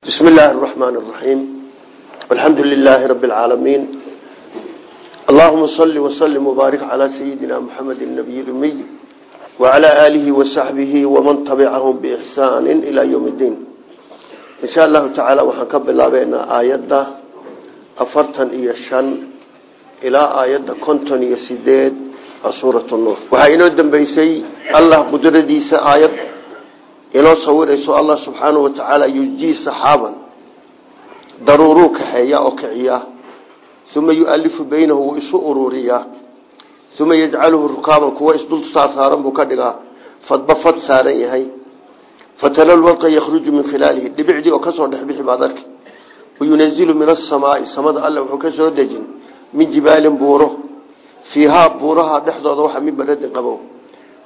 بسم الله الرحمن الرحيم والحمد لله رب العالمين اللهم صل وسلم وبارك على سيدنا محمد النبي الأمي وعلى آله وصحبه ومن تبعهم بإحسان إلى يوم الدين إن شاء الله تعالى وحنكب الله بين آيات أفرتا إيشان إلى آيات كنتن يسيداد سورة النور وحينو الدنبيسي الله قدرديس آيات inoo sawirayso allah subxaanau watacaala yujii saxaaban daruuruu kaxeeya oo kiciya uma yualifu beynahu wuu isu ururiyaa uma yajcaluhu rukaaban kuwa isdul saarsaaran buu ka dhigaa fadba fad saaran yahay. Fatara lwadqa yakhruju min khilaalihi dhibicdii oo ka soo dhexbixi baad arki wayunazilu min asamaai samada alle wuxuu ka soo dejin min jibaalin buuro. Fiihaa buuraha dhexdooda waxa min baradin qabow.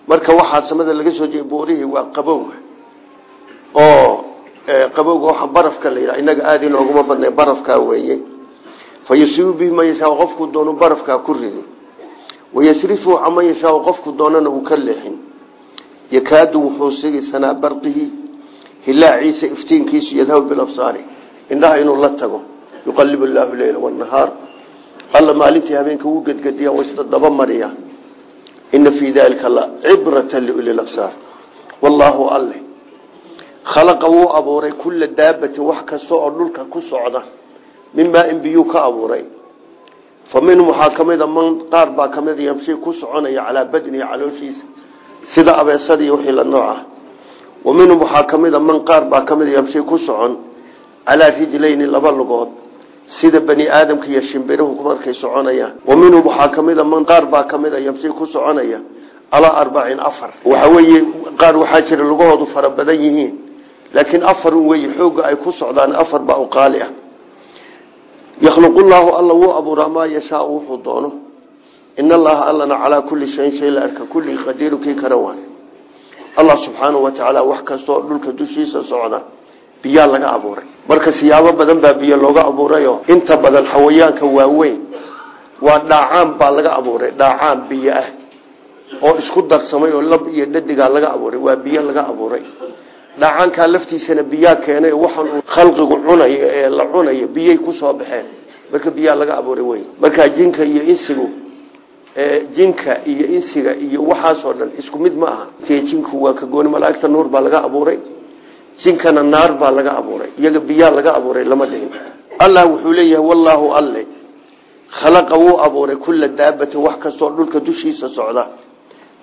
Marka waxaa samada laga soo jeey buurihii waa qabow oo qabowga waxa barafka la yidhaha inaga aada inooguma badnay barafkaa weeye. Fa yusiibu bihi qofku doonu barafkaa ku ridi. Wayasrifu caman yashaa qofku doonana uu ka leexin. Yakaadu wuxuu sigi sanaa barqihi hilaaciisa iftiinkiisu yadhabu bilabsaari indhaha inuu la tago. Yuqalibu llaahu leyla wanahaar alla maalintii habeenka wuu gedgediya wasda daba mariya. Ina fii dalika la cibrata liuli labsaar wallaahu alle khalaqa wuu abuuray kulla daabatin wax kasta oo dhulka ku socda min maain biyuu ka abuuray. Fa minhum waxaa man qaar baa ka yamshi ku soconaya calaa badnihi calooshiisa sida abeesadii wixii la nooc ah wa minhum waxaa man qaar baa ka yamshi ku socon calaa rijlayni laba lugood sida bani aadamka iyo shimbiruhu markay soconayaan. Wa minhum man qaar baa ka yamshi ku soconaya calaa arbacin afar. Waxa weeye qaar waxaa jira lugahoodu fara badan yihiin laakiin afarun weeye xoogga ay ku socdaan afar baa u qaali ah. Yakhluqullaahu alla wuu abuuraa maa yashaau wuxuu doono. In allaha allana calaa kulli shayin shay la arka kulli qadiiru kii kara waay. Allah subxaanahu wa tacaala wax kastaoo dhulka dushiisa socda biyaa laga abuuray. Marka siyaabo badan baa biyo looga abuurayo. Inta badan xawayaanka waaweyn waa dhaacaan baa laga abuuray dhaacaan biyo ah. Oo isku darsamay oo lab iyo dhadigaa laga abuuray waa biyo laga abuuray dhacaankaa laftiisana biyaa keenay waxaan khalqigu cunayo ee la cunayo biyay ku soo baxeen. Marka biyaa laga abuuray wey markaa jinka iyo insigu jinka iyo insiga iyo waxaasoo dhan isku mid ma aha. Jinku waa ka gooni malaaigta nuur baa laga abuuray jinkana naar baa laga abuuray iyaga biyaa laga abuuray lama dhihin. Allah wuxuu leeyahay wallaahu alle khalaqa wuu abuuray kulla daabatin wax kastoo dhulka dushiisa socda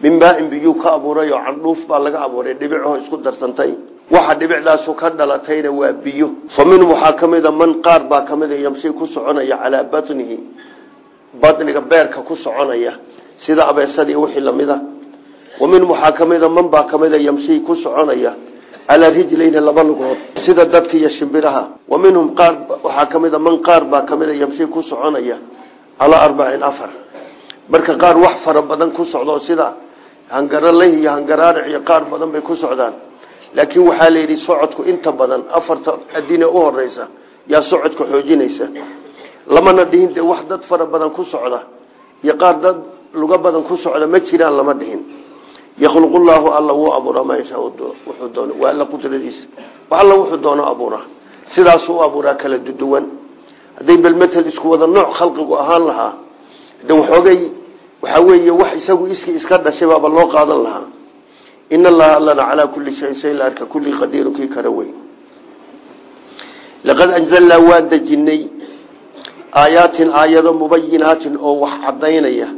min maain biyuu ka abuuray oo candhuuf baa laga abuuray dhibicoo isku darsantay. Waxa dhibicdaasu ka dhalatayna waa biyo. Fa minhum waxaa ka man qaar baa ka mida ku soconaya calaa batnihi. Badniga beerka ku soconaya sida abeesadii wixii lamida wa minhum waxaa ka mida man baa ka mida ku soconaya calaa rijlayni laba lugood sida dadka iyo shimbiraha. Wa minhum qaar waxaa ka man qaar baa ka mida ku soconaya calaa arbacin afar. Marka qaar wax fara badan ku socdo sida hangaraleh iyo hangaraaric iyo qaar badan bay ku socdaan. Laakiin waxaa la yidhi socodku inta badan afarta adine u horeysa yaa socodka xoojinaysa. Lamana dhihin dee wax dad fara badan ku socda iyo qaar dad luga badan ku socda ma jiraan lama dhihin. Yakhluqullaahu alla wuu abuuraa maa yashaa wuxuu doono waa alla qudradiisa. Alla wuxuu doono abuuraa. Sidaasuu u abuuraa kala duduwan hadday balmetel isku wada nooc khalqigu ahaan lahaa de waxoogay waxaa weeye wax isagu iskii iska dhashay baaba loo qaadan lahaa. In allaha allana calaa kulli shayin shay la arka kulli qadiiru kii kara wey. Laqad anzalnaa waan dejinay aayaatin aayado mubayinaatin oo wax cadaynaya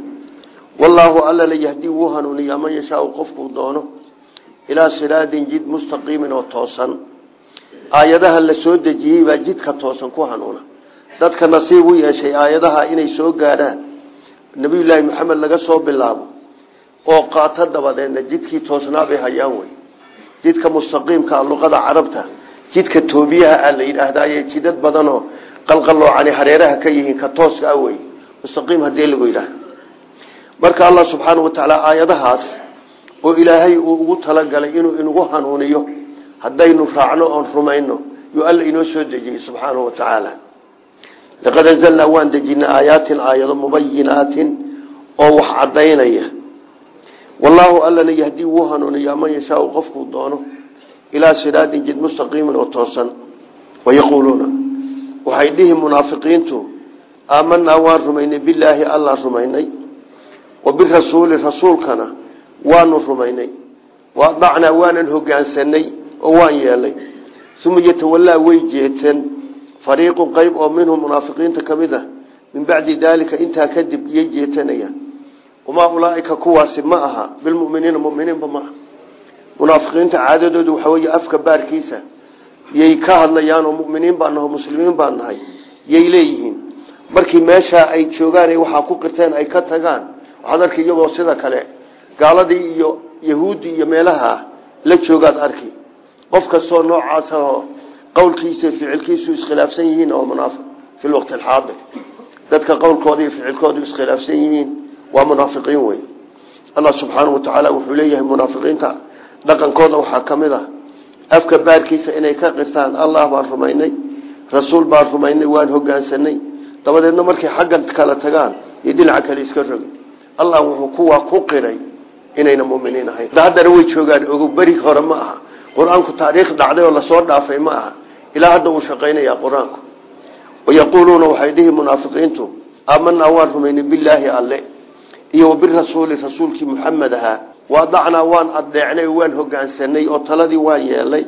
wallaahu alla la yahdii wuu hanuuniyaa. Man yashaau qofkuu doono ilaa siraadin jid mustaqiimin oo toosan. Aayadaha la soo dejiyey baa jidka toosan ku hanuuna. Dadka nasiib u yeeshay aayadaha inay soo gaadhaan nabiyullaahi maxamed laga soo bilaabo oo qaato dabadeedna jidkii toosnaa bay hayaan wey jidka mustaqiimka luqada carabta jidka toobiyaha a la yidhaahdaye jidad badanoo qalqaloocani hareeraha ka yihiin ka tooska ah wey mustaqiim haddii lagu yidhaah marka allah subxaana wa tacaala aayadahaas oo ilaahay uu ugu talagalay inuu inagu hanuuniyo haddaynu raacno oon rumayno yuu alla inoo soo dejiyey subxaanahu wa tacaala laqad anzalnaa waan dejinay aayaatin aayado mubayinaatin oo wax cadaynaya wallaahu allana yahdii wuu hanuuniyaa man yashaau qofkuu doono ilaa siraadin jid mustaqiimin oo toosan wayaquuluuna waxay dhihi munaafiqiintu aamanaa waan rumaynay bilaahi allaan rumaynay wa birasuuli rasuulkana waanu rumaynay waadacnaa waanan hogaansanay oo waan yeelay uma yatawallaa way jeeteen fariiqun qayb oo minhum munaafiqiinta ka mid ah min bacdi daalika intaa kadib iyay jeetanayaan. Wamaa ulaaika kuwaasi ma aha bilmuminiina muminiinba maaha munaafiqiinta caadadoodu waxa wey afka baarkiisa yay ka hadlayaan oo muminiin baan naho muslimiin baan nahay yay leeyihiin. Markii meeshaa ay joogaan waxaa ku qirteen ay ka tagaan waxaad arki iyagoo sida kale gaaladii iyo yahuudi iyo meelaha la joogaad arki qof kastoo noocaas oo qowlkiisa ficilkiisu iskhilaafsan yihiin oo munaafiq fi lwaqti alxaadir. Dadka qowlkooda iyo ficilkoodu iskhilaafsan yihiin waa munaafiqiin wey allah subxaanahu watacaala wuxuu leeyahay munaafiqiinta. Dhaqankooda waxaa ka mid ah afka baarkiisa inay ka qirtaan allah baan rumaynay rasuul baan rumaynay waan hogaansanay dabadeedna markay xaggan kala tagaan iyo dhinaca kale iska rogi. Allah wuxuu kuwa ku qiray inayna muminiin ahayn. Haddana way joogaan ogo beri hore ma aha. Qur'aanku taariikh dhacday oo la soo dhaafay ma aha ilaa hadda uu shaqaynaya qur'aanku. Wayaquuluuna waxay dhihi munaafiqiintu aamanaa waan rumaynay bilaahi alle iyo wabirasuuli rasuulkii muxamed ahaa waadacnaa waan adeecnay waan hogaansanay oo taladii waan yeelay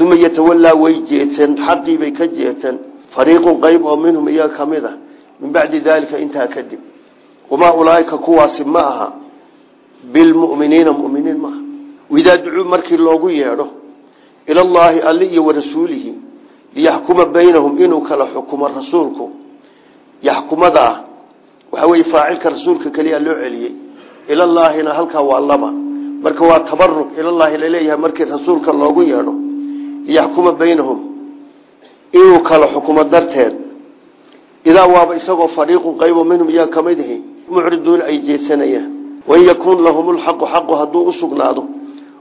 uma yatawallaa way jeeteen xaqiibay ka jeeteen fariiqun qayb oo minhum iyaga ka mid a min bacdi daalika intaa kadib wamaa ulaaika kuwaasi ma aha. Bilmuminiina muminiin maaha idaa ducuu markii loogu yeedho ilallaahi alli iyo warasuulihi liyaxkuma baynahum inuu kala xukumo rasuulku. Yaxkumadaa waxaa weye faacilka rasuulka keliya loo celiyey. Ilallaahina halkaa waa laba. Marka waa tabaruk ilallaahi la leeyahay markii rasuulka loogu yeedho. Liyaxkuma baynahum inuu kala xukumo darteed. Idaa waaba isagoo fariiqun qaybo minhum iyaga ka mid ihi mucriduuna ay jeedsanayaan wain yakuun lahum lxaqu xaqu hadduu u sugnaado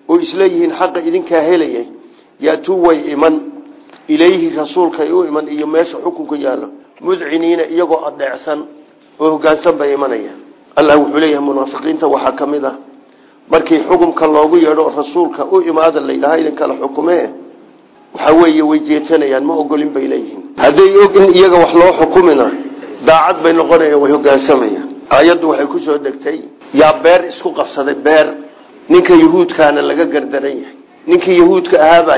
oo isleeyihiin xaqa idinkaa helayay yaatuu way iman ilayhi rasuulkay u iman iyo meesha xukunka yaallo mudciniina iyagoo adeecsan oo hogaansan bay imanayaan. Allah wuxuu leeyahay munaafiqiinta waxaa ka mid ah markii xukumka loogu yeedho rasuulka u imaada layidhaha idin kala xukumee waxaa weeye way jeedsanayaan ma ogolin bay leeyihiin. Hadday og in iyaga wax loo xukumina daacad bay noqonayaan way hogaansamayaan. Aayaddu waxay ku soo degtay yaa beer isku qabsaday beer ninka yahuudkaana laga gardaran ninkii yahuudka ahaabaa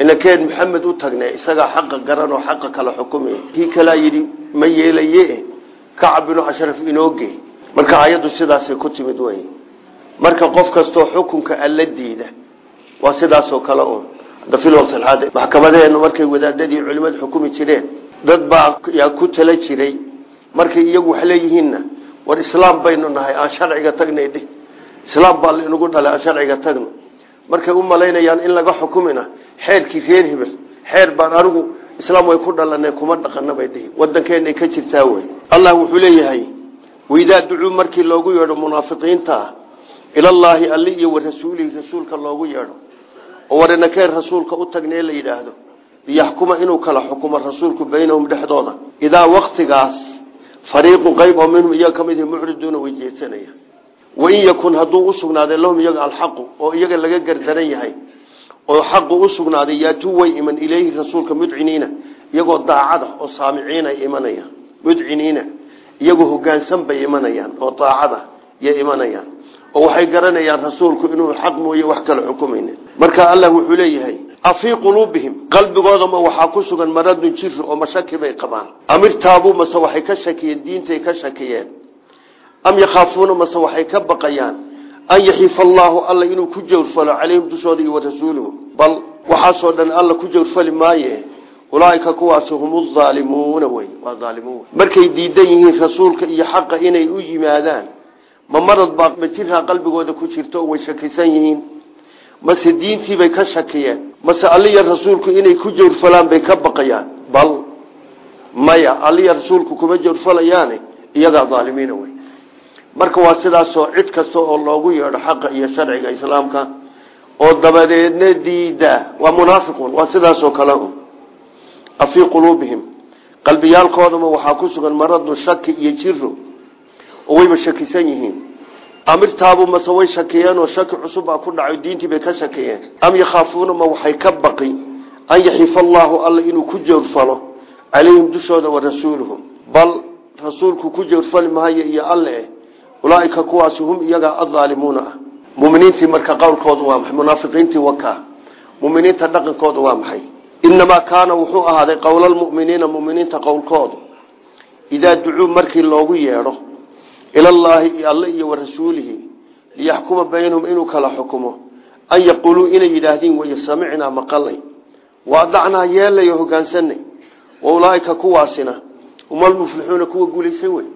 inakeen maxamed u tagne isagaa xaqa garan oo xaqa kala xukumay kii kalaa yidhi ma yeelaye kacab binu inooge marka ayaddu sidaasay ku timid wey marka qof kastoo xukunka alla diida waa sidaasoo kale un hadda fil waqti alxaadir maxkamadeena markay wadaadadii culimada xukumi jireen dad baa yaa ku tala jiray. Markay iyagu wax leeyihiinna war islaam baynu nahay aan sharciga tagnay islaam baa inagu dhalay aan sharciga tagno markay u malaynayaan in laga xukumina xeerkii reer hebel xeer baan anigu islaam way ku dhalanay kuma dhaqana bay dhihi. Wadankeenay ka jirtaa wey allah wuxuu leeyahay waidaa ducuu markii loogu yeedho munaafiqiinta ah ilallaahi alli iyo warasuulihi rasuulka loogu yeedho. Oo warinakeen rasuulka u tagnee la yidhaahdo liyaxkuma inuu kala xukumo rasuulku baynahum dhexdooda. Idaa waktigaas fariiqu qayb oo minhum iyaga ka mid mucriduuna way jeedsanaya wain yakun hadduu usugnaaday lahum iyaga alxaqu oo iyaga laga gardaran yahay oo xaqu usugnaaday yaatuu way iman ileyhi rasuulka mudciniina iyagoo daacada oo saamiciina imanayaan. Mudciniina iyagoo hogaansan bay imanayaan oo daacada yay imanayaan. Oo waxay garanayaan rasuulku inuu xaq mooye wax kala xukumaynin. Marka allah wuxuu leeyahay afii quluubihim qalbigoodama waxaa ku sugan maradun jiri oo mashaki bay qabaan. Amirtaabuu mase ka shakiyeen diintay ka shakiyeen am yakhaafuuna mase waxay ka baqayaan an yaxiifa allaahu alla inuu ku jawrfalo calayhim dushooda iyo warasuuluhu bal waxaasoo dhan alla ku jawrfali maaye ulaaika kuwaasi hum aalimuuna wey waa aalimuun markay diidan yihiin rasuulka iyo xaqa inay u yimaadaan ma marad baa ma jiraa qalbigooda ku jirto way shakisan yihiin? Mase diintiibay ka shakiyeen mase alliya rasuulku inay ku jawrfalaan bay ka baqayaan? Bal maya alliya rasuulku kuma jawrfalayaane iyagaa aalimiina wey marka waa sidaasoo cid kasta oo loogu yeedho xaqa iyo sharciga islaamka oo dabadeedna diida waa munaafiqun waa sidaasoo kale afii quluubihim. Qalbiyaalkoodama waxaa ku sugan maradu shaki iyo jiro oo wayba shakisan yihiin. Amirtaabu mase way shakiyeen oo shaki cusub baa ku dhacay diintii bay ka shakiyeen. Am yakhaafuuna ma waxay ka baqi an yaxifa allaahu alla inuu ku joogfalo calayhim dushooda wa rasuuluhu bal rasuulku ku joogfali mahayo iyo alle ulaaika kuwaasi hum iyagaa addaalimuuna ah. Muminiintii marka qowlkoodu waa maxay? Munaafiqiintii wakaa muminiinta dhaqankoodu waa maxay? Inamaa kaana wuxuu ahaaday qowlalmuminiina muminiinta qowlkoodu idaa ducuu markii loogu yeedho ilallaahi alle iyo wa rasuulihi liyaxkuma baynahum inuu kala xukumo. An yaquuluu inay yidhaahdiin way samicnaa maqalnay waadacnaa yeelay oo hogaansanay wa ulaaika kuwaasina humalmuflixuuna kuwa guulaysan wey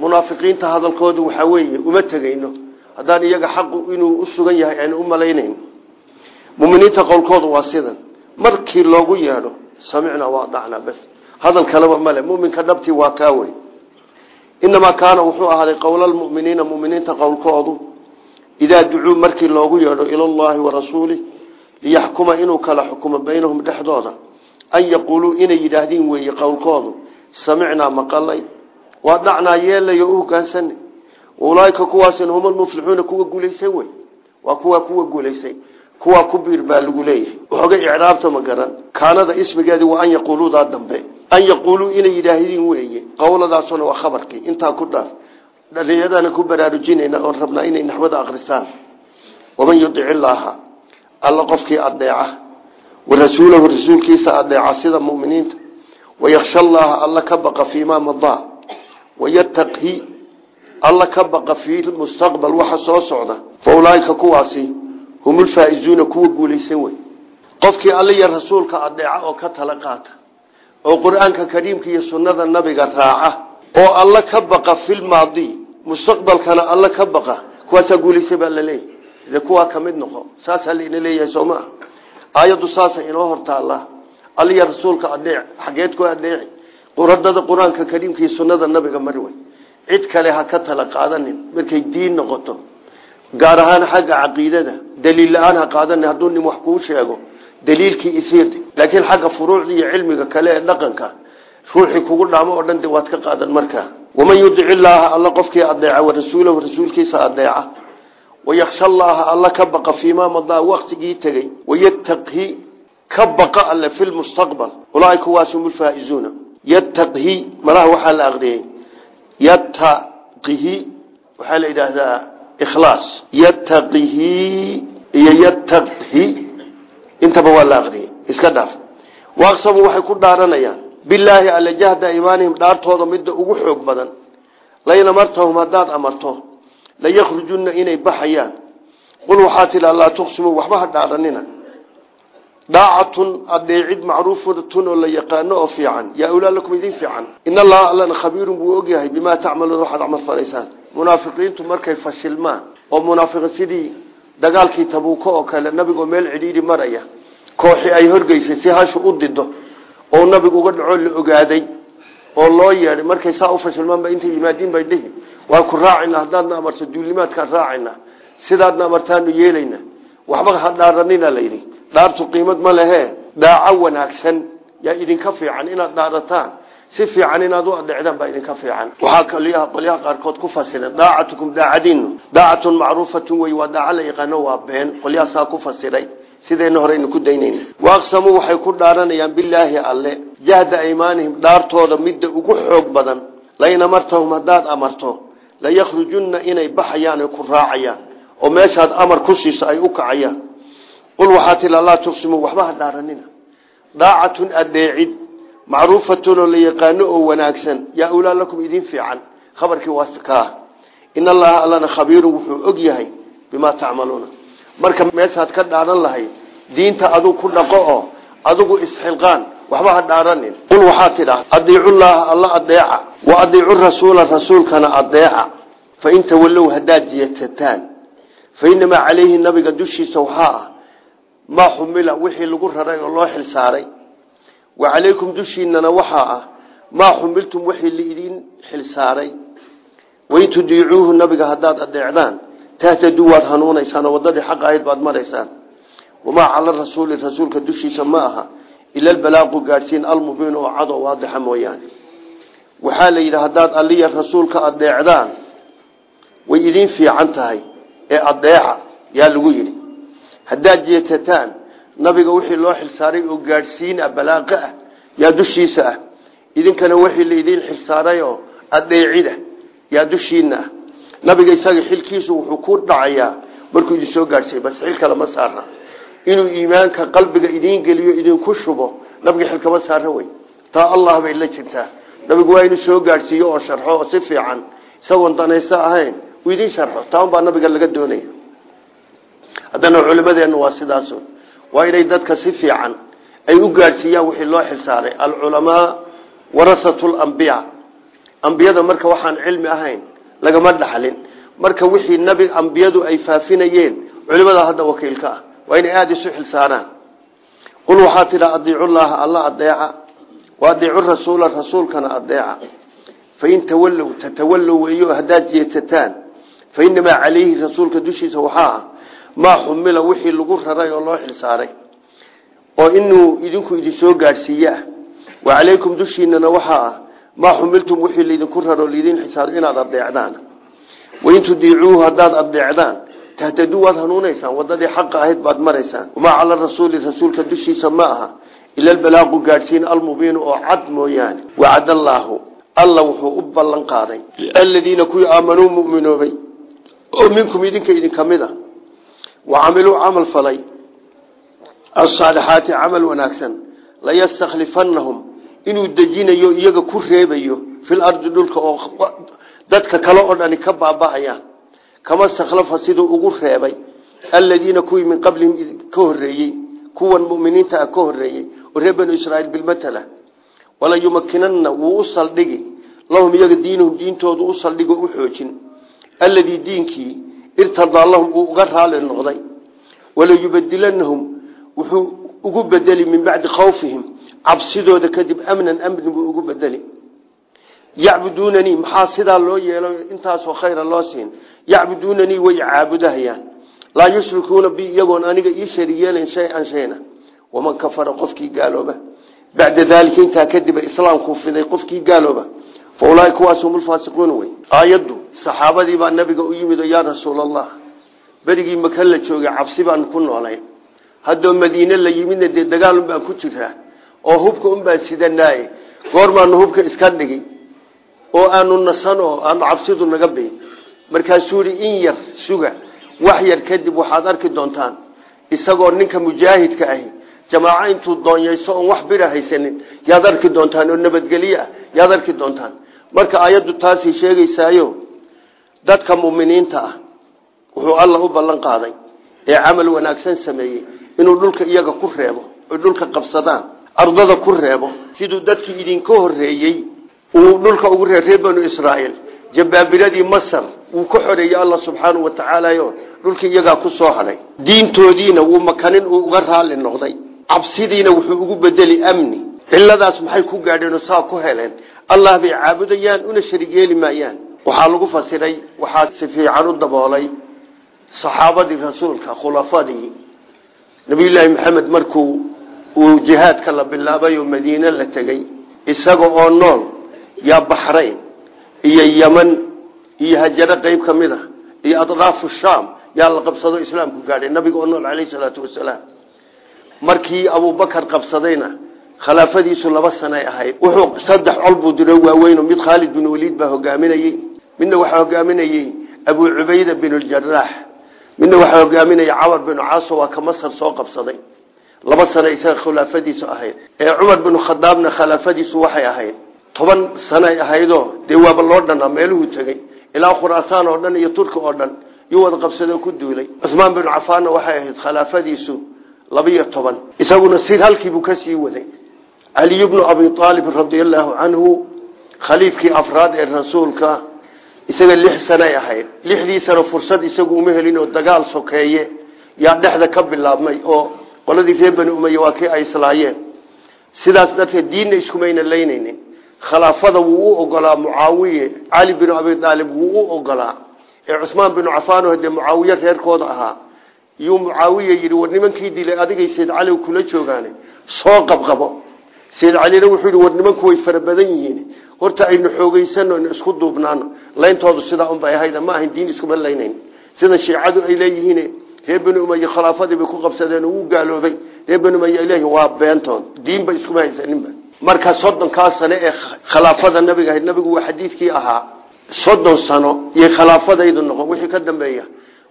munaafiqiinta hadalkoodu waxaa weeye uma tegayno. Haddaan iyaga xaqu inuu u sugan yahay aynu u malaynayno muminiinta qowlkoodu waa sidan. Markii loogu yeedho samicnaa waadacnaa bas. Hadal kaleba male muminka dhabtii waa kaa wey inamaa kaana wuxuu ahaaday qowlalmuminiina muminiinta qowlkoodu idaa ducuu markii loogu yeedho ilallaahi wa rasuulih liyaxkuma inuu kala xukumo baynahum dhexdooda an yaquuluu inay yidhaahdiin weeye qowlkoodu. Samicnaa maqalay waadacnaa yeelay oo u hogaansanay ulaaika kuwaasina hum almuflixuuna kuwa guulaysan wey waa kuwa kuwa guulaysay. Kuwaa ku biir baa lagu leeyahay. Waxooga icraabta ma garan. Kaanada ismigeedi waa an yaquuluudaa dambe. An yaquuluu inay yidhaahdiin weeye. Qowladaasuna waa khabarkii. Intaa ku dhaaf. Dhaliyadana ku baraarujinayna oon rabnaa inay naxwada akrisaan waman yudic illaaha alla qofkii adeeca wa rasuulahu rasuulkiisa adeeca sida muminiinta. Wayaksha allaha alla ka baqa fiimaa madaa wayataqhi alla ka baqa fii mustaqbal waxa soo socda fa ulaaika kuwaasi hum ulfaa'izuuna kuwa guulaysan wey qofkii alla iyo rasuulka adeeca oo ka tala qaata oo qur'aanka kariimka iyo sunnada nabiga raaca oo alla ka baqa filmaadi mustaqbalkana alla ka baqa kuwaasaa guulaysa baa la leeyahy de kuwaa ka mid noqo saasaa laina leeyahay soo aayaddu saasa inoo hortaalla alla iyo rasuulka adeec xageed ku adeeci quradada qur'aanka kariimka iyo sunnada nabiga mari cid kale ha ka tala qaadanin. Markay diin noqoto gaar ahaan xagga caqiidada daliil la'aan ha qaadanin hadduu nin wax kuu sheego daliilkii isiirdi laakiin xagga furuucda iyo cilmiga kale ee dhaqanka ruuxii kugu dhaamo oo dhan de waad ka qaadan markaa. Waman yudic illaaha alla qofkii adeeca wa rasuulahu rasuulkiisa adeeca wayaksha allaaha alla ka baqa fiimaa madaa waktigii tegey. Wayataqhi ka baqa alle fi lmustaqbal ulaaika kuwaas yataqhi malaha waxaa la aqriyey yataqihi waxaa la yidhaahdaa ikhlaas yataqihi iyo yataqhi intaba waa la aqriyey iska dhaaf. Waaqsabu waxay ku dhaaranayaan bilaahi alle jahda imaanihim dhaartooda midda ugu xoog badan layn amartahum haddaad amarto laykhrujunna inay baxayaan. Qul waxaa tidha laa tuqsimuu waxba ha dhaaranina daacatun adeecid macruufatun oo la yaqaano oo fiican. Yaa ulaa lakum idin fiican. In allaha allana khabiirun buu ogyahay bimaa tacmaluuna waxaad camal falaysaan munaafiqiintu markay fashilmaan oo munaafiqiin sidii dagaalkii tabuuko oo kale nabigoo meel cidhiidhi maraya kooxi ay horgeysay si hashu u dido oo nabigu uga dhaco la ogaaday oo loo yeedhay markay saa u fashilmaanba intay yimaadiin bay dhihi. Waan ku raacayna haddaadna amarto duulimaadkaan raacayna sidaadna amartaanu yeelayna waxba ha dhaaranina layidhi dhaartu qiimad ma lehe dhaaco wanaagsan yaa idinka fiican inaad dhaarataan si fiican inaad u adeecdaan baa idinka fiican. Waxaa kaliyaha qolyaha qaarkood ku fasiran daacatukum daacadiinu daacatun macruufatun wey waa daaco la yaqaano waa been. Qolyahaasaa ku fasiray sidayna horeynu ku daynayna. Waaqsamuu waxay ku dhaaranayaan bilaahi alle jahda aymaanihim dhaartooda midda ugu xoog badan. Layn amartahum haddaad amarto layakhrujunna inay baxayaan oy ku raacayaan. Oo meeshaad amar ku siiso ay u kacayaan qul waxaa tila laa tuqsimuu waxba ha dhaaranina daacatun adeecid macruufatun oo la yaqaano oo wanaagsan yaa ulaa lakum idin fiican khabarkii waa kaa in allaha allana khabiirun wuxuu og yahay tacmaluuna marka meeshaad ka dhaaran lahayd diinta adug ku dhaqo oo adigu isxilqaan waxba ha dhaaranin qul waxaa tidha adiicullaaha alla adeeca wa adiicu rasuula rasuulkana adeeca fain tawallow haddaad jeedsataan fa inamaa calayhi nabiga dushiisa waxaa maa xumila wixii lagu raray oo loo xil saaray. Wa calaykum dushiinana waxaa ah maa xumiltum wixii laidin xil saaray. Wain tudiicuuhu nabiga haddaad adeecdaan tahtaduu waad hanuunaysaan oo waddadii xaq ahayd baad maraysaan. Wamaa cala rasuuli rasuulka dushiisa ma aha ila albalaaqu gaadhsiin almubiin oo cad oo waadixa mooyaane. Waxaa la yidhi haddaad alliya rasuulka adeecdaan way idiin fiican tahay ee adeeca yaa lagu yidhi haddaad jeesataan nabiga wixii loo xilsaaray oo gaadhsiin ah ah yaa dushiisa ah. Idinkana wixii laydin xilsaaray oo adeecida yaa dushiina ah. Nabiga isaga xilkiisu wuxuu ku dhacayaa markuu idin soo gaadhsiiy bas xil kale ma saarna. Inuu iimaanka qalbiga idiin geliyo idinku shubo nabiga xil kama saarna wey. Taa allah bay la jirtaa. Nabigu waa inuu soo gaadhsiiyo oo sharxo oo si fiican isagoon danayso ahayn uu idiin sharxo. Taa unbaa nabiga laga doonaya haddana culimadeennu waa sidaas waa inay dadka si fiican ay u gaadhsiiyaan wixii loo xilsaaray. Alculamaa warasatu lambiya ambiyada marka waxaan cilmi ahayn lagama dhaxlin. Marka wixii nabi ambiyadu ay faafinayeen culimada hadda wakiilka ah waa inay aada isu xilsaaraan qul waxaa tidha adiicullaha alla adeeca wa adiicu rasuula rasuulkana adeeca fain tawallow tatawallow weeyo haddaad jeedsataan fa inamaa calayhi rasuulka dushiisa waxaa ah maa xumila wixii lagu raray oo loo xilsaaray oo inuu idinku idin soo gaadhsiiye ah wa calaykum dushiinana waxaa ah maa xumiltum wixii laydinku raro laydin xisaaray inaad adeecdaan wain tudiicuuhu haddaad adeecdaan tahtaduu waad hanuunaysaan wadadii xaqa ahayd baad maraysaan. Wamaa cala rasuuli rasuulka dushiisa ma aha ila albalaaqu gaadhsiin almubiinu oo cad mooyaane. Wacad allaahu alla wuxuu u ballan qaaday. Aladiina kuwii aamanuu muminoobay oo minkum idinka idinka mid a wa camiluu camal falay asaalixaati camal wanaagsan layastakhlifannahum inuu dejinayo iyaga ku reebayo fil ardi dhulka oo dadka kale oo dhani ka baaba'ayaan kama sakhlafa siduu ugu reebay aladiina kuwii min qablihim ka horeeyey kuwan muminiinta ah ka horeeyey oo reer banu israiil bilmatala wala yumakinanna wuu u saldhigi lahum iyaga diinuhum diintoodu u saldhigo u xoojin diinkii irtadaa lahum uu uga raali noqday wala yubadilanahum wuxuu ugu bedeli min bacdi khawfihim cabsidooda kadib amnan amni buu ugu bedeli. Yacbuduunanii maxaa loo yeelo intaasoo khayra loo siin? Yacbuduunanii way caabudahayaan. Laa yushrikuuna bi iyagoon aniga ii shari shay-an shayna. Waman kafara qofkii gaalooba. Bacda daalika intaa kadib islaamkuu fiday qofkii gaalooba. Fa ulaaika kuwaas hum ulfaasiquuna wey aayaddu saxaabadii baa nabiga u yimid oo yaa rasuul allah berigii maka la joogay cabsi baan ku noolayn haddoo madiine la yimidna dee dagaal unbaan ku jiraa oo hubka unbaan sidanaaye goormaanu hubka iska dhigi oo aanu nasan oo aanu cabsidu naga biin markaasuu ihi in yar suga wax yar kadib waxaad arki doontaan isagoo ninka mujaahidka ahi jamaaco intuu doonyayso oon wax bira haysanin yaad arki doontaan oo nabadgelyo ah yaad arki doontaan. Marka ayaddu taasay sheegaysaayo dadka muminiinta ah. Wuxuu alla u ballan qaaday ee camal wanaagsan sameeyey inuu dhulka iyaga ku reebo oy dhulka qabsadaan ardada ku reebo. Siduu dadkii idinka horeeyey uu dhulka ugu reer banu israa'iil. Jabaabiradii masar wuu ka xoreeyey alla subxaanau wa tacaalayo dhulkii iyagaa ku soo hadhay diintoodiina wuu makanin uu uga raalli noqday. Cabsidiina wuxuu ugu bedeli amni. Ciladaas maxay ku gaadheen oo saa ku heleen? Allah bay caabudayaan una sharig yeeli maayaan waxaa lagu fasiray waxaa si fiican u daboolay saxaabadii rasuulka khulafadii. Nabiyullaahi maxamed markuu uu jihaadka la bilaabay oo madiine la tegey isaga oo nool yaa baxrayn iyo yeman iyo hajaro qeyb ka mid a iyo adraafu shaam yaa la qabsado islaamku gaadhay nabiga oo nool caleyhi salaatu wasalaam. Markii abubakar qabsadayna khilaafadiisu laba sanay ahayd. Wuxuu saddex col buu diro waaweyn mid khaalid bin waliid baa hogaaminayey midna waxaa hogaaminayey abu cubayda bin ljaraax midna waxaa hogaaminaya camar binu caaso waa ka masar soo qabsaday. Laba sano isaga khilaafadiisu ahayd. Ee cumar binu khadaabna khilaafadiisu waxay ahayd. Toban sanay ahaydoo dee waaba loo dhanaa meeluhuu tegey ilaa khuraasaan oo dhan iyo turki oo dhan yuu wada qabsadoo ku duulay. Cusmaan binu cafaanna waxay ahayd khilaafadiisu labiyo toban. Isaguna si halkiibuu ka sii waday. Caliy bnu abi aalib radia allaahu canhu khaliifkii afraad ee rasuulka isaga lix sanay ahayd. Lixdii sano fursad isagu uma helin oo dagaal sokeeye. Yaa dhexda ka bilaabmay oo qoladii reer bani umeye waa kii ay islaayeen. Sidaas darteed diinna iskumayna laynaynin. Khilaafada wuu u ogolaa mucaawiye cali binu abi aalib wuu u ogolaa. Ee cusmaan binu cafaan hadee mucaawiye reerkooda ahaa yuu mucaawiye yidhi war nimankii dilay adigay sayd cali kula joogaane soo qabqabo. Sayd calina wuxuu yidhi war nimanku way fara badan yihiin horta aynu xoogeysano aynu isku duubnaano layntoodu sidaa unbay ahayda ma ahayn diin iskuma laynayn sida shiicadu ay leeyihiin reer bani umeye khilaafadii bay ku qabsadeen wuu gaaloobay. Reer bani umaya ilahi waa beentood diinba iskuma haysaninba marka soddonkaa sano ee khilaafada nabiga ahayd nabigu waa xadiidkii ahaa soddon sano iyo khilaafadaydu noqon. Wixii ka dambeeya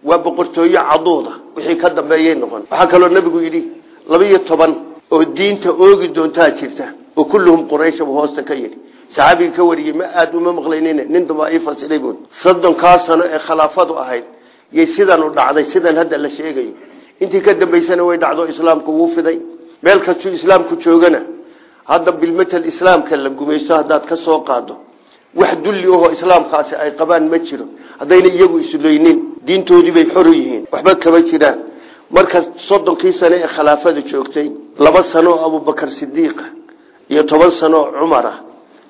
waa boqortooyo caduuda wixii ka dambeeyay noqon. Waxaa kaloo nabigu yidhi laba-iyo toban oo diinta oogi doontaa jirta oo kulluhum quraysh buu hoosta ka yidhi saxaabiga ka wariyey ma aada uma maqlaynin nin fasiray buun soddonkaa sano ee khilaafadu ahayd yay sidan u dhacday sidan hadda la sheegayo. Intii ka dambaysana way dhacdo islaamku wuu fiday. Meel kastuu islaamku joogana hadda bilmatal islaamka la gumaysto haddaad ka soo qaado wax dulli ahoo islaamkaasi ay qabaan ma jiro. Haddayna iyagu isloynin diintoodii bay xor yihiin waxba kama jiraan. Marka soddonkii sano ee khilaafada joogtay laba sano oo abubakar sidiiqa iyo toban sano oo cumara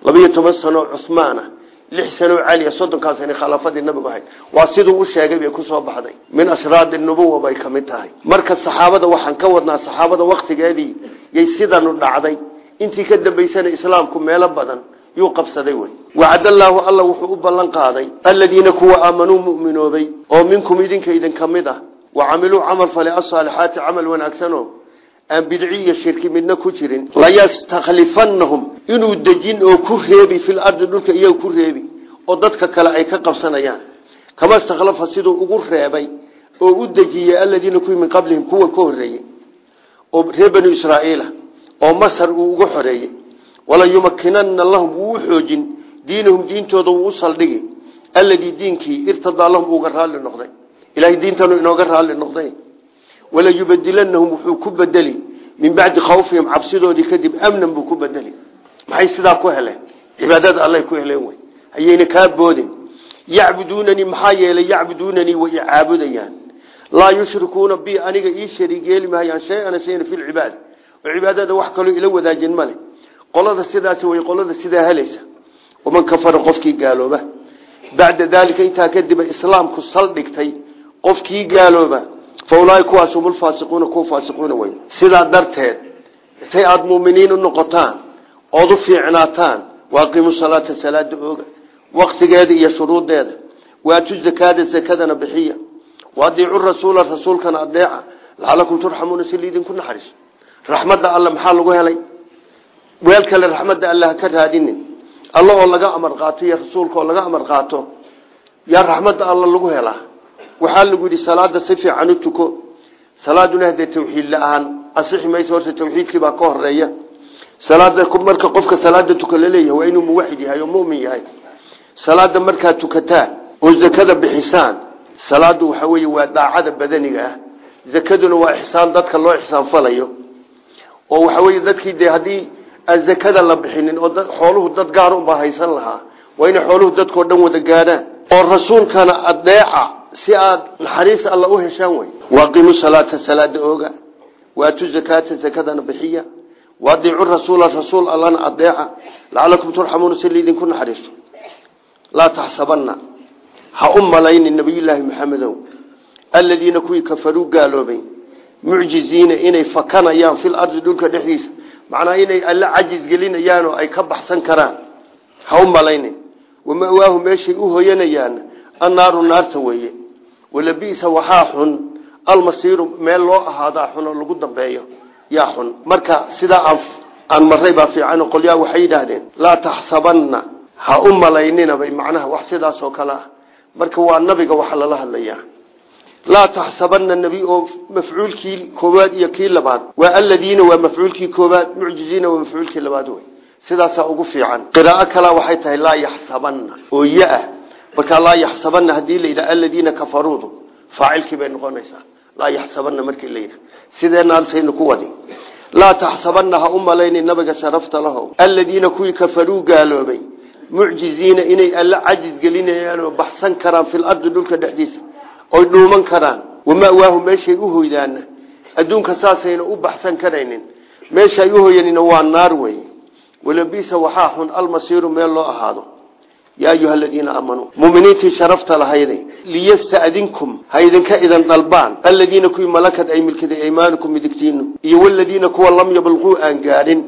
laba-iyo toban sano oo cuhmaana lix sano caliya soddonkaa sano khilaafadii nabigu ahayd waa siduu u sheegay bay ku soo baxday. Min ashraadi nubuwa bay ka mid tahay. Marka saxaabada waxaan ka wadnaa saxaabada waktigeedii yay sidanu dhacday. Intii ka dambaysana islaamku meelo badan yuu qabsaday wey. Wacadallaahu alla wuxuu u ballan qaaday aladiina kuwa aamanuu mu'minoobay oo minkum idinka idin ka mid ah wa camiluu camal fale asaalixaati camal wanaagsano aan bidci iyo shirki midna ku jirin. Layastakhlifannahum inuu dejin oo ku reebi fil ardi dhulka iyaga ku reebi oo dadka kale ay ka qabsanayaan. Kama stakhlafa siduu ugu reebay oo u dejiyey aladiina kuwii min qablihim kuwa ka horreeyey oo reer banu israa'iila oo masar uu uga xoreeyey walayumakinana lahum wuu xoojin diinahum diintooda wuu saldhigi alladii diinkii irtadaa lahum uuga raalli noqday. Ilahay diintanu inooga raalli noqday walayubadilanahum wuxuu ku bedeli min bacdi khawfihim cabsidoodii kadib amnan buu ku bedeli maxay sidaa ku heleen cibaadada allay ku heleen wey hayayna kaa boodin yacbuduunanii maxaa yeelay yacbuduunanii way icaabudayaan laa yushrikuuna bi aniga ii shariig yeeli mahayaan shay-ana shayna fi lcibaada oo cibaadada wax kaloo ila wadaajin male qolada sidaas way qolada sidaa helaysa waman kafara qofkii gaalooba bacda daalika intaa kadiba islaamku saldhigtay qofkii gaalooba fa ulaaia kuwaas hum lfaasiquuna kuwa faasiquuna wey sidaa darteed say aada muuminiin u noqotaan ood u fiicnaataan waaqimu salaata salaada ooga waktigeeda iyo shuruudeeda waatu zakaada zakadana bixiya waadiicu rasuula rasuulkana adeeca lacalakum turxamuuna si liidinku naxariiso raxmadda alle maxaa lagu helay weel kale raxmadda alle ha ka raadinin alla oo laga amar qaato iyo rasuulka oo laga amar qaato yaa lagu helaa waxaa lagu yidhi salaada si fiican u tuko. Salaaduna hadee tawxiid la'aan asixi mayso horta tawxiidkii baa ka horreeya salaada marka qofka salaada tuka la leeyahay waa inuu muwaxid yahay oo mumin yahay. Salaada markaad tukataan oo zakada bixisaan salaadu waxa weeye waa daacada badaniga ah. Zakaduna waa ixsaan dadka loo ixsaanfalayo oo waxa weeye dadkii dee haddii zakada la bixinin oo xooluhu dad gaar unbaa haysan lahaa waa inay xooluhu dadkao dhan wada gaadhaan. Oo rasuulkana adeeca si aad naxariis alla u heshaan wey waaqimu salaata salaada ooga. Waatu zakaata zakadana bixiya. Waadiicu rasuula rasuul allana adeeca lacalakum turxamuuna si laydinku naxariisto. Laa taxsabanna. Ha u malaynin nabiyullaahi maxamedow aladiina kuwii kafaruu gaaloobay. Mucjiziina inay fakanayaan fil ardi dhulka dhexdiisa. Macnaa inay alla cajis gelinayaan oo ay ka baxsan karaan. Ha u malaynin. Wamawaahu meeshay u hoyanayaan annaaru naarta weeye. Walabisa waxaa xun. Almasiiru meel loo ahaadaa xun oo lagu dambeeyo yaa xun. Marka sidaa aan maray baa fiican qolyaa waxay yidhaahdeen laa taxsabanna ha u malayninabay macnaha wax sidaas oo kale ah. Marka waa nabiga waxa lala hadlayaa. Laa taxsabana nebi oo mafcuulkii koowaad iyo kii labaad. Waa aladiina waa mafcuulkii koowaad mucjiziina waa mafcuulkii labaad wey sidaasaa ugu fiican. Qiraa'o kala waxay tahay laa markaa laa yaxsabana haddii la yidhaha aladiina kafaruudu faacilkii bay noqonaysaa. Laa yaxsabana markii la yidhaha. Sideenaarsaynu ku wadi. Laa taxsabana ha u nabiga sharafta lahow aladiina kuwii kafaruu gaaloobay mucjiziina inay alla cajis gelinayaan oo baxsan karaan fil ardi dhulka dhexdiisa oy dhuuman karaan. Wamawaahu meeshay u hoydaana adduunka saasayna u baxsan karaynin. Meeshaay u hoyanina waa naar wey walabisa waxaa xun almasiiru meel loo ahaado yaa ayuha aladiina aamanuu muminiintii sharafta lahayday liyastadinkum ha idinka idan dalbaan aladiina kuwii malakad ay milkaday aymaanukum midigtiinu iyo waladiina kuwa lam yablquu aan gaadhin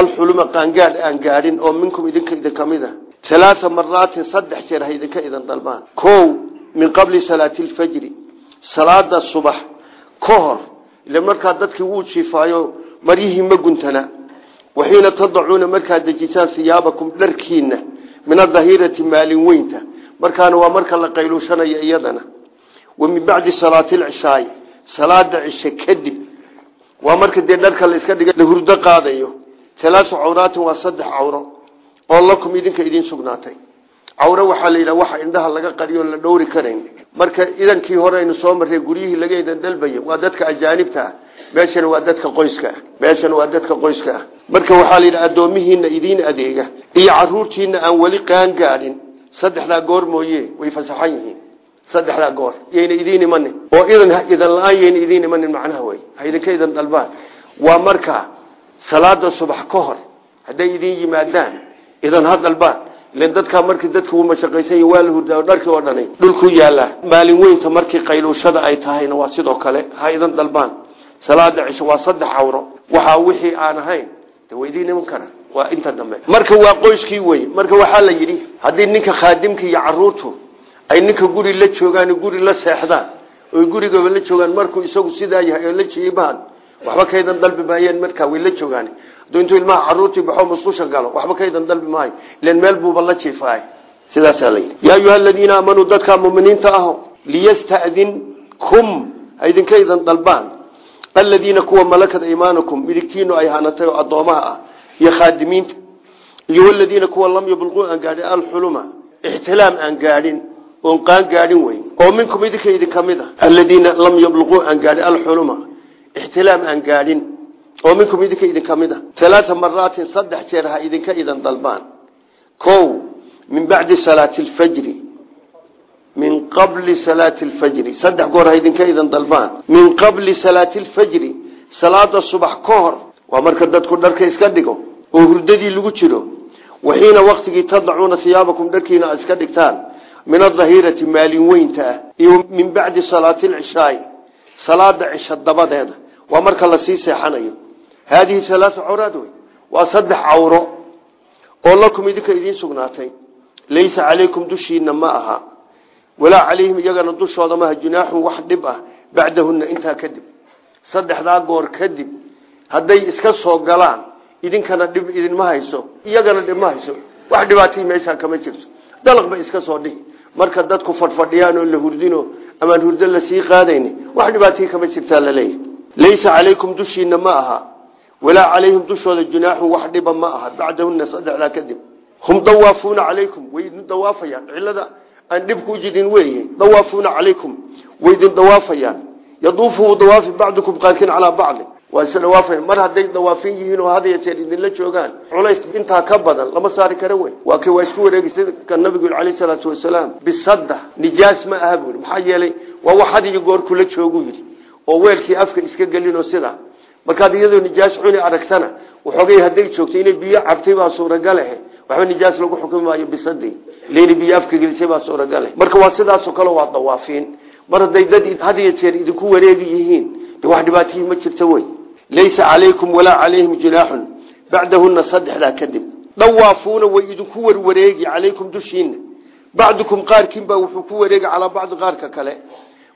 alxuluma qaangaadh aan gaadhin oo minkum idinka idin ka mid a alaaa maraatin saddex jeer ha idinka idan dalbaan. O min qabli salaati lfajri salaada subax ka hor ila markaa dadkii wuu jiifaayo maryihii ma guntana waxiina tadacuuna markaad dejisaan siyaabakum dharkiina min adahirati maalin weynta. Markaana waa marka la qayluushanayo iyadana. Wa min bacdi salaati lcishaai salaada cishe kadib. Waa marka dee dharka la iska dhiga la hurdo qaadayo. Talaasu cawraatin waa saddex cawro oo lakum idinka idiin sugnaatay cawro waxaa la yidhaha waxa indhaha laga qariyo la dhowri karayn. Marka idankii hore aynu soo marray guryihii laga idan dalbaya waa dadka ajaanibta ah. Waa dadka qoyska ah. Meeshana waa dadka qoyska ah. Marka waxaa la yidhaha addoomihiina idiin adeega. Iyo caruurtiina aan weli qaan gaadhin saddexdaa goor mooye way fasaxan yihiin. Saddexdaa goor yayna idiin imanin. Oo idan idan la'aan yayna idiin macnaha wey ha idan dalbaan. Waa marka salaada subax ka hor hadday idiin yimaadaan idan ha dalbaan dadkaa markii dadku wuu mashaqaysan waa la hurdaa dharkii oo dhani dhulku yaallaa. Maalin weynta markii qayluushada ay tahayna waa sidoo kale ha idan dalbaan. Salaada cisho waa saddex cawro waxaa wixii aan ahayn de wa idiin iman kara waa inta dambe. Marka waa qoyskii wey marka waxaa la yidhi haddii ninka khaadimka iyo caruurtu ay ninka guri la joogaan guri la seexdaan oy gurigaba la joogaan markuu isagu sidaa yahay la jiibaan waxba kaydan dalbi maayeen markaa way la joogaan aduu intuu ilmaha caruurtii baxo musqusha galo waxba kaydan dalbi maayo ilan meel buuba la jiifaay sidaasaa la yidhi yaa ayuha aladiina aamanuu dadkaa muminiinta aho liyastadinkum idinkaydan dalbaan aladiina kuwa malakad imaanakum midigtiinu ay hanatay oo ah iyo khaadimiinta iyo waladiina kuwa lam yablquu aan gaadhin alxuluma ixtilaam aan gaadhin oon qaan gaadhin wey oo minkum idinka idinka mid a aladiina lam yabluquu aan gaadhin alxuluma ixtilaam aan gaadhin oo minkum idinka idinka mid a alaaa maraatin saddex jeer ha idinka idan dalbaan. Ko min bacdi salaati lfajri min qabli salaati lfajri saddex goor ha idinka idan dalbaan. Min qabli salaati lfajri salaada subax ka hor. Waa marka dadku dharka iska dhigo oo hurdadii lagu jiro. Waxiina waktigii tadacuuna hiyaabakum dharkiina aad iska dhigtaan. Min adahirati maalin weynta ah. Iyo min bacdi salaati lcishaai salaada cisho dabadeeda. Waa marka la sii seexanayo haadihi alaaa cawraad wey waa saddex cawro oo lakum idinka idiin sugnaatay. laysa calaykum dushiina ma aha walaa calayhim iyagana dushooda maaha junaaxun wax dhib ah bacdahuna intaa kadib saddexdaa goor kadib hadday iska soo galaan idinkana dhib idinma hayso iyagana dhib ma hayso wax dhibaatay meeshaa kama jirto dalaq bay iska soo dhihi marka dadku fadhfadhiyaan oo la hurdino amaan hurdo la sii qaadayn wax dhibaatay kama jirtaa laleeyahy laysa calaykum dushiina ma walaa calayhim dushooda junaaxun wax dhiba ma aha bacdahuna saddexdaa kadib hum dawaafuuna calaykum way idin dawaafayaan cilada aan dhib ku jirin weeye dawaafuuna calaykum way idin dawaafayaan yaduufu dawaafi bacdukum qaadkin calaa bacdi waa is dhawaafaya mar hadday dawaafin yihiin oo had yeeteer idinla joogaan culays intaa ka badan lama saari kara wey waa kay waa isku wareegisay ka nabigu calayhi salaatu wasalaam bisadda nijaas ma aha buuri maxaa yeelay waa wax had iyo goor kula joogu oo weelkii afka iska gelin markaad iyadoo nijaas cuni aragtana waxoogay hadday joogto inay biyo cabtay baa suuragalehe waxba nijaas lagu xukumi maayo bisadi. Leyni biyo afka gelisay baa suuragale marka waa sidaasoo kale waa dawaafiin. Mar hadday dad had jeer idinku wareegi yihiin de wax dhibaatihii ma jirto wey laysa calaykum walaa calayhim junaaxun bacdahuna saddexdaa kadib. Dhawaafuuna way idinku warwareegi calaykum dushiina bacdukum qaarkiin baa wuxuu ku wareegi calaa bacdi qaarka kale.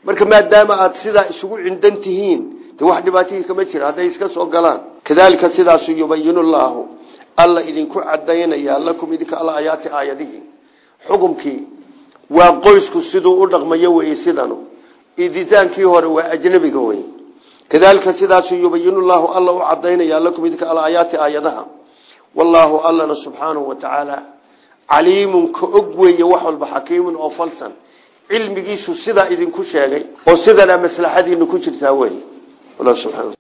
Marka maadaama aad sidaa isugu cindan tihiin de wax dhibaatihii kama jira hadday iska soo galaan. Kadalika sidaasu yubayinu llaahu alla idinku cadaynaya lakum idinka alla ayaati aayadihii xukumkii waa qoysku siduu u dhaqmayo weye sidanu. Iditaankii hore waa ajnabiga wey kadalika sidaasu yubayinu llaahu alla u cadaynaya lakum idinka alaayaati aayadaha. Wallaahu allana subxaanahu wa tacaala caliimun ka og weeye wax walba xakiimun oo falsan. Cilmigiisu sidaa idinku sheegay oo sidana maslaxadiinu ku jirtaa wey walaa subxaana